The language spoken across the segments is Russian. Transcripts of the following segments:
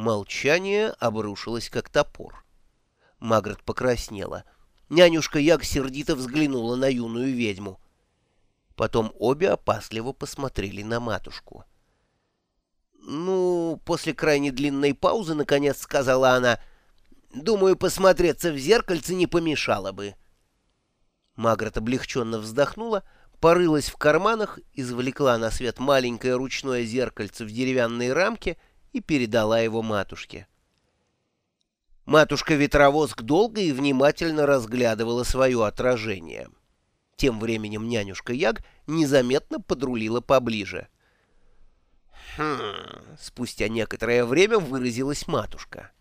Молчание обрушилось, как топор. Магрот покраснела. Нянюшка Яг сердито взглянула на юную ведьму. Потом обе опасливо посмотрели на матушку. «Ну, после крайне длинной паузы, наконец сказала она, «Думаю, посмотреться в зеркальце не помешало бы». Магрот облегченно вздохнула, порылась в карманах, извлекла на свет маленькое ручное зеркальце в деревянной рамке и передала его матушке. Матушка-ветровозг долго и внимательно разглядывала свое отражение. Тем временем нянюшка Яг незаметно подрулила поближе. «Хм...» — спустя некоторое время выразилась матушка.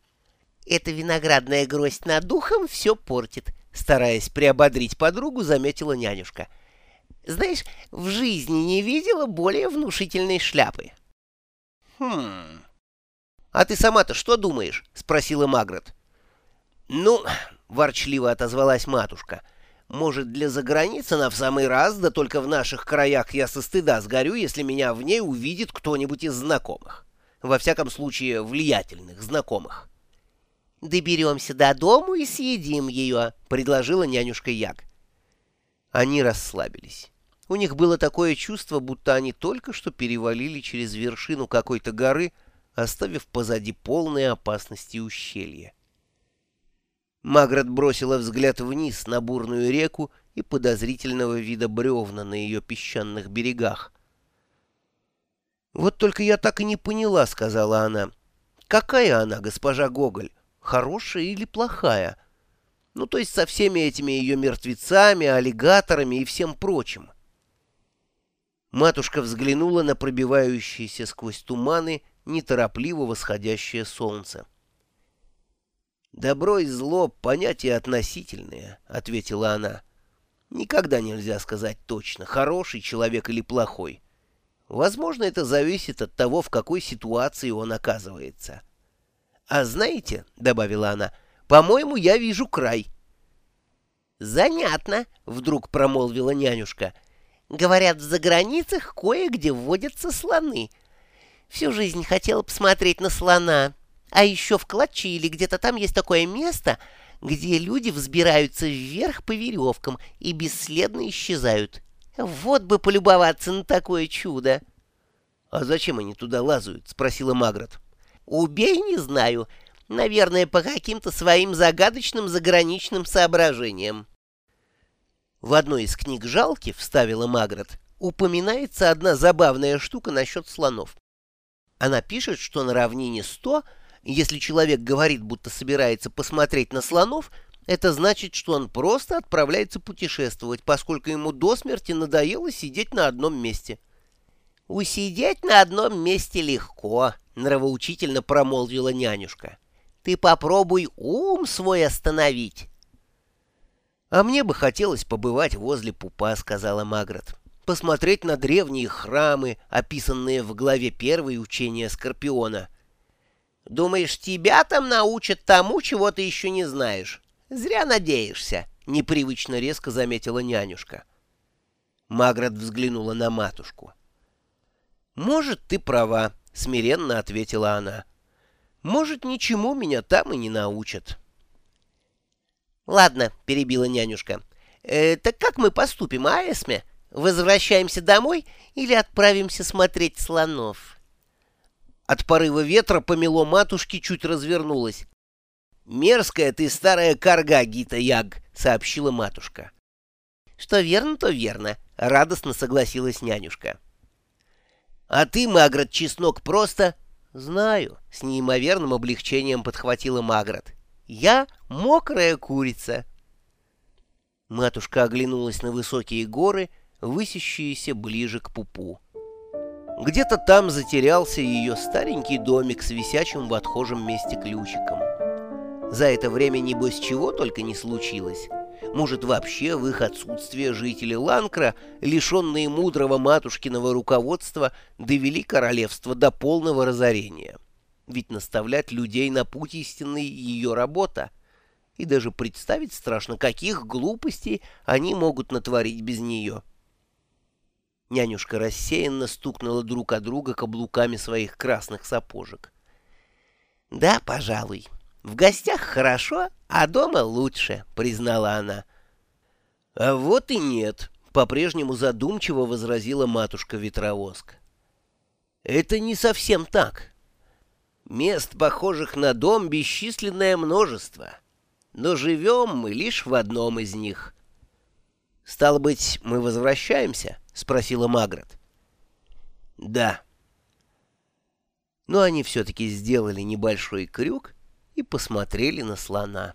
«Эта виноградная гроздь над духом все портит», — стараясь приободрить подругу, заметила нянюшка. «Знаешь, в жизни не видела более внушительной шляпы». «Хм...» «А ты сама-то что думаешь?» — спросила Магрот. «Ну...» — ворчливо отозвалась матушка. «Может, для заграницы она в самый раз, да только в наших краях я со стыда сгорю, если меня в ней увидит кто-нибудь из знакомых. Во всяком случае, влиятельных знакомых». «Доберемся до дому и съедим ее», — предложила нянюшка Як. Они расслабились. У них было такое чувство, будто они только что перевалили через вершину какой-то горы, оставив позади полные опасности ущелья. Маград бросила взгляд вниз на бурную реку и подозрительного вида бревна на ее песчаных берегах. «Вот только я так и не поняла», — сказала она. «Какая она, госпожа Гоголь? Хорошая или плохая? Ну, то есть со всеми этими ее мертвецами, аллигаторами и всем прочим». Матушка взглянула на пробивающееся сквозь туманы неторопливо восходящее солнце. «Добро и зло — понятия относительные», — ответила она. «Никогда нельзя сказать точно, хороший человек или плохой. Возможно, это зависит от того, в какой ситуации он оказывается». «А знаете», — добавила она, — «по-моему, я вижу край». «Занятно», — вдруг промолвила нянюшка. «Говорят, в заграницах кое-где водятся слоны. Всю жизнь хотела посмотреть на слона». А еще в Клатче или где-то там есть такое место, где люди взбираются вверх по веревкам и бесследно исчезают. Вот бы полюбоваться на такое чудо. — А зачем они туда лазают? — спросила Магрот. — Убей, не знаю. Наверное, по каким-то своим загадочным заграничным соображениям. В одной из книг «Жалки», — вставила Магрот, упоминается одна забавная штука насчет слонов. Она пишет, что на равнине 100 если человек говорит, будто собирается посмотреть на слонов, это значит, что он просто отправляется путешествовать, поскольку ему до смерти надоело сидеть на одном месте. «Усидеть на одном месте легко», — нравоучительно промолвила нянюшка. «Ты попробуй ум свой остановить». «А мне бы хотелось побывать возле пупа», — сказала Магрот. «Посмотреть на древние храмы, описанные в главе первой учения Скорпиона». Думаешь, тебя там научат тому, чего ты еще не знаешь? Зря надеешься, — непривычно резко заметила нянюшка. Маград взглянула на матушку. «Может, ты права», — смиренно ответила она. «Может, ничему меня там и не научат». «Ладно», — перебила нянюшка. «Э, «Так как мы поступим, а, Эсме? Возвращаемся домой или отправимся смотреть слонов?» От порыва ветра помело матушки чуть развернулась. «Мерзкая ты старая карга, Гита Яг», — сообщила матушка. «Что верно, то верно», — радостно согласилась нянюшка. «А ты, Магрот Чеснок, просто...» «Знаю», — с неимоверным облегчением подхватила Магрот. «Я мокрая курица». Матушка оглянулась на высокие горы, высящиеся ближе к пупу. Где-то там затерялся ее старенький домик с висячим в отхожем месте ключиком. За это время, небось, чего только не случилось. Может, вообще в их отсутствие жители Ланкра, лишенные мудрого матушкиного руководства, довели королевство до полного разорения. Ведь наставлять людей на путь истинный — ее работа. И даже представить страшно, каких глупостей они могут натворить без нее. Нянюшка рассеянно стукнула друг о друга каблуками своих красных сапожек. Да, пожалуй. В гостях хорошо, а дома лучше, признала она. А вот и нет, по-прежнему задумчиво возразила матушка Ветровоск. Это не совсем так. Мест, похожих на дом, бесчисленное множество. Но живем мы лишь в одном из них. «Стало быть, мы возвращаемся?» — спросила Магрот. «Да». Но они все-таки сделали небольшой крюк и посмотрели на слона.